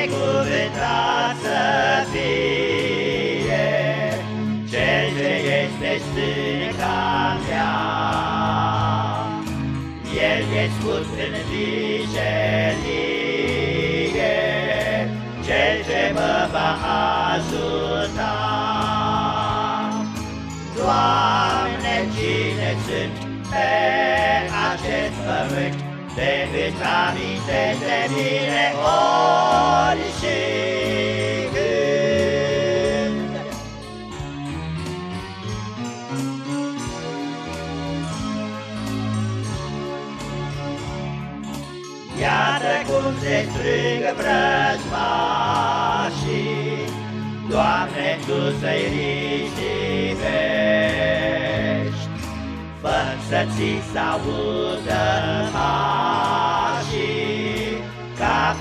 binecuvântat să fie Cel ce este stânca mea. El e scurs în vijelie Cel ce mă va ajuta. Doamne, cine sunt pe acest pământ? Te îți amintești de mine ori și Iată cum se strigă vrăjmașii, Doamne, Tu să-i ridivești, Fă să ți s-audă pașii, Ca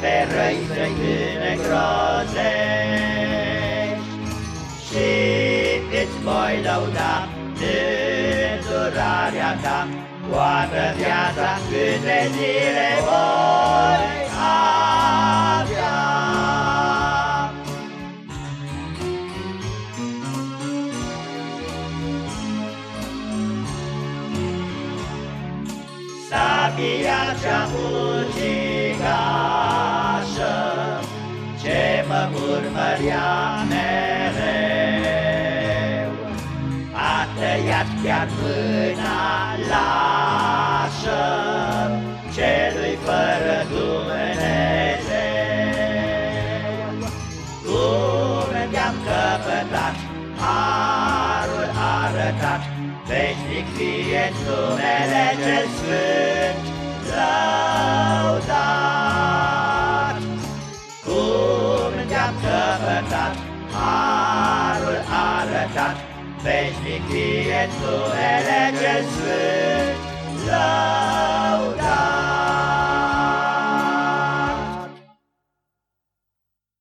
pe răi să-i îngrozești. Și îți voi lăuda îndurarea Ta, Toată viața câte zile voi avea. Sabia cea mă urmărea mereu A tăiat chiar mâna lașă Celui fără Dumnezeu Cum te-am căpătat Harul arătat Veșnic fie numele cel sfânt lăudat. harul arătat, veșnicie tu ce sunt.